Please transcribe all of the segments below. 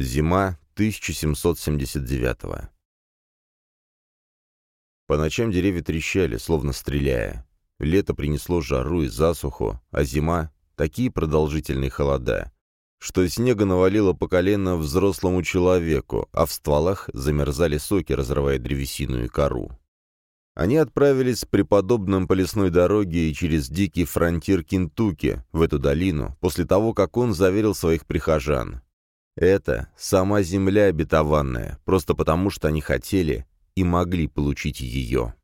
Зима 1779 По ночам деревья трещали, словно стреляя. Лето принесло жару и засуху, а зима — такие продолжительные холода, что снега навалило по колено взрослому человеку, а в стволах замерзали соки, разрывая древесину и кору. Они отправились с преподобным по лесной дороге и через дикий фронтир Кентукки в эту долину, после того, как он заверил своих прихожан. Это сама земля обетованная, просто потому что они хотели и могли получить ее.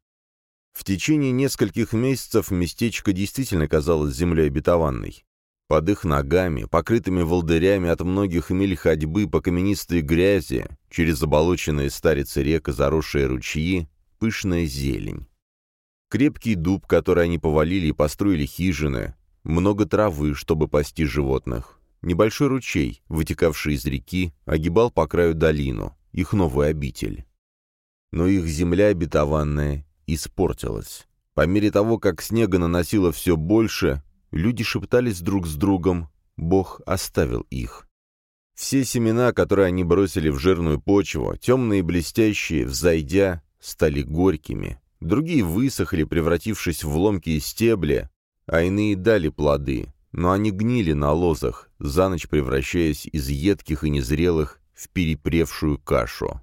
В течение нескольких месяцев местечко действительно казалось землей обетованной. Под их ногами, покрытыми волдырями от многих миль ходьбы по каменистой грязи, через заболоченные старицы рек и заросшие ручьи, пышная зелень. Крепкий дуб, который они повалили и построили хижины, много травы, чтобы пасти животных. Небольшой ручей, вытекавший из реки, огибал по краю долину, их новую обитель. Но их земля обетованная испортилась. По мере того, как снега наносило все больше, люди шептались друг с другом, Бог оставил их. Все семена, которые они бросили в жирную почву, темные и блестящие, взойдя, стали горькими, другие высохли, превратившись в ломкие стебли, а иные дали плоды, но они гнили на лозах, за ночь превращаясь из едких и незрелых в перепревшую кашу.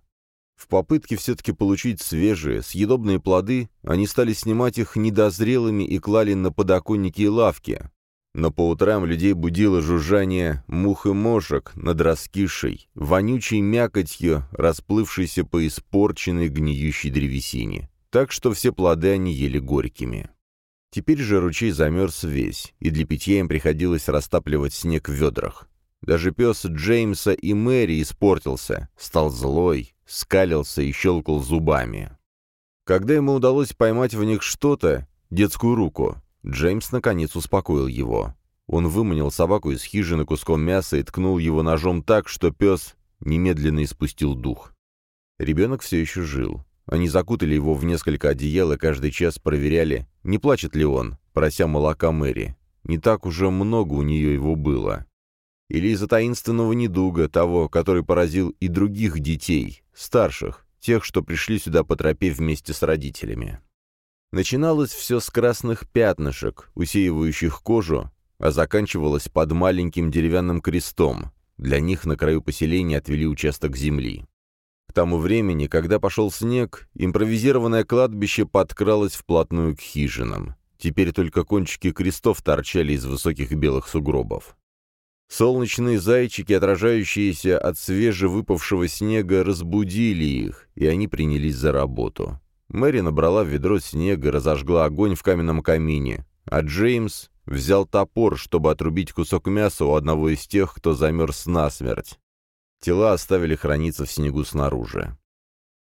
В попытке все-таки получить свежие, съедобные плоды, они стали снимать их недозрелыми и клали на подоконники и лавки. Но по утрам людей будило жужжание мух и мошек над раскисшей, вонючей мякотью, расплывшейся по испорченной гниющей древесине. Так что все плоды они ели горькими. Теперь же ручей замерз весь, и для питья им приходилось растапливать снег в ведрах. Даже пес Джеймса и Мэри испортился, стал злой, скалился и щелкал зубами. Когда ему удалось поймать в них что-то, детскую руку, Джеймс наконец успокоил его. Он выманил собаку из хижины куском мяса и ткнул его ножом так, что пес немедленно испустил дух. Ребенок все еще жил. Они закутали его в несколько одеял и каждый час проверяли, не плачет ли он, прося молока Мэри. Не так уже много у нее его было. Или из-за таинственного недуга, того, который поразил и других детей, старших, тех, что пришли сюда по тропе вместе с родителями. Начиналось все с красных пятнышек, усеивающих кожу, а заканчивалось под маленьким деревянным крестом. Для них на краю поселения отвели участок земли. К тому времени, когда пошел снег, импровизированное кладбище подкралось вплотную к хижинам. Теперь только кончики крестов торчали из высоких белых сугробов. Солнечные зайчики, отражающиеся от свежевыпавшего снега, разбудили их, и они принялись за работу. Мэри набрала в ведро снега разожгла огонь в каменном камине, а Джеймс взял топор, чтобы отрубить кусок мяса у одного из тех, кто замерз насмерть. Тела оставили храниться в снегу снаружи.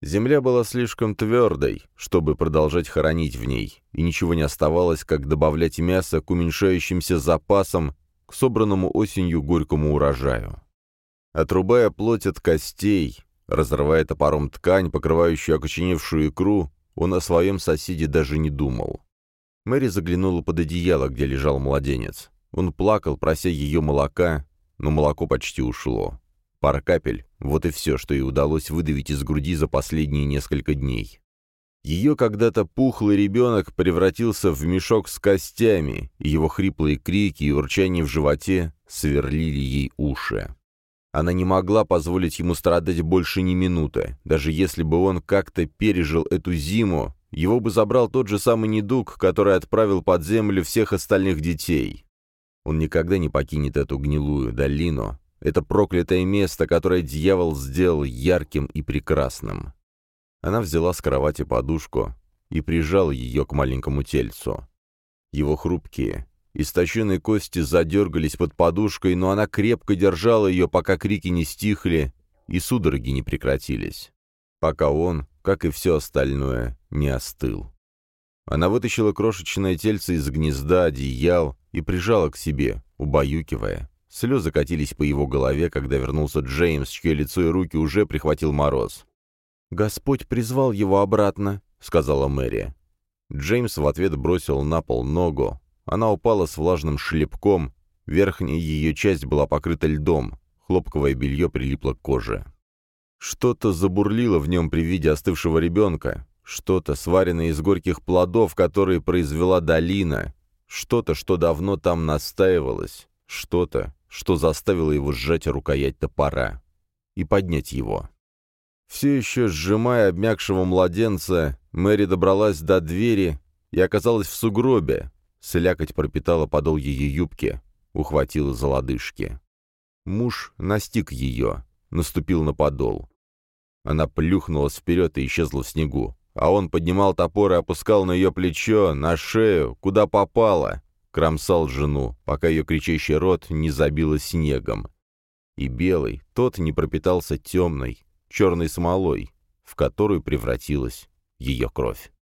Земля была слишком твердой, чтобы продолжать хоронить в ней, и ничего не оставалось, как добавлять мясо к уменьшающимся запасам, к собранному осенью горькому урожаю. Отрубая плоть от костей, разрывая топором ткань, покрывающую окоченевшую икру, он о своем соседе даже не думал. Мэри заглянула под одеяло, где лежал младенец. Он плакал, прося ее молока, но молоко почти ушло. Пара капель — вот и все, что ей удалось выдавить из груди за последние несколько дней. Ее когда-то пухлый ребенок превратился в мешок с костями, и его хриплые крики и урчание в животе сверлили ей уши. Она не могла позволить ему страдать больше ни минуты. Даже если бы он как-то пережил эту зиму, его бы забрал тот же самый недуг, который отправил под землю всех остальных детей. Он никогда не покинет эту гнилую долину. Это проклятое место, которое дьявол сделал ярким и прекрасным. Она взяла с кровати подушку и прижала ее к маленькому тельцу. Его хрупкие, Истощенные кости задергались под подушкой, но она крепко держала ее, пока крики не стихли и судороги не прекратились. Пока он, как и все остальное, не остыл. Она вытащила крошечное тельце из гнезда, одеял и прижала к себе, убаюкивая. Слезы катились по его голове, когда вернулся Джеймс, чье лицо и руки уже прихватил мороз. «Господь призвал его обратно», — сказала Мэри. Джеймс в ответ бросил на пол ногу, она упала с влажным шлепком, верхняя ее часть была покрыта льдом. хлопковое белье прилипло к коже. Что-то забурлило в нем при виде остывшего ребенка, что-то, сваренное из горьких плодов, которые произвела долина, что-то, что давно там настаивалось, что-то, что заставило его сжать рукоять топора и поднять его. Все еще сжимая обмякшего младенца, Мэри добралась до двери и оказалась в сугробе. Слякоть пропитала подол ее юбки, ухватила за лодыжки. Муж настиг ее, наступил на подол. Она плюхнулась вперед и исчезла в снегу, а он поднимал топор и опускал на ее плечо, на шею, куда попало, кромсал жену, пока ее кричащий рот не забило снегом. И белый, тот не пропитался темной, черной смолой, в которую превратилась ее кровь.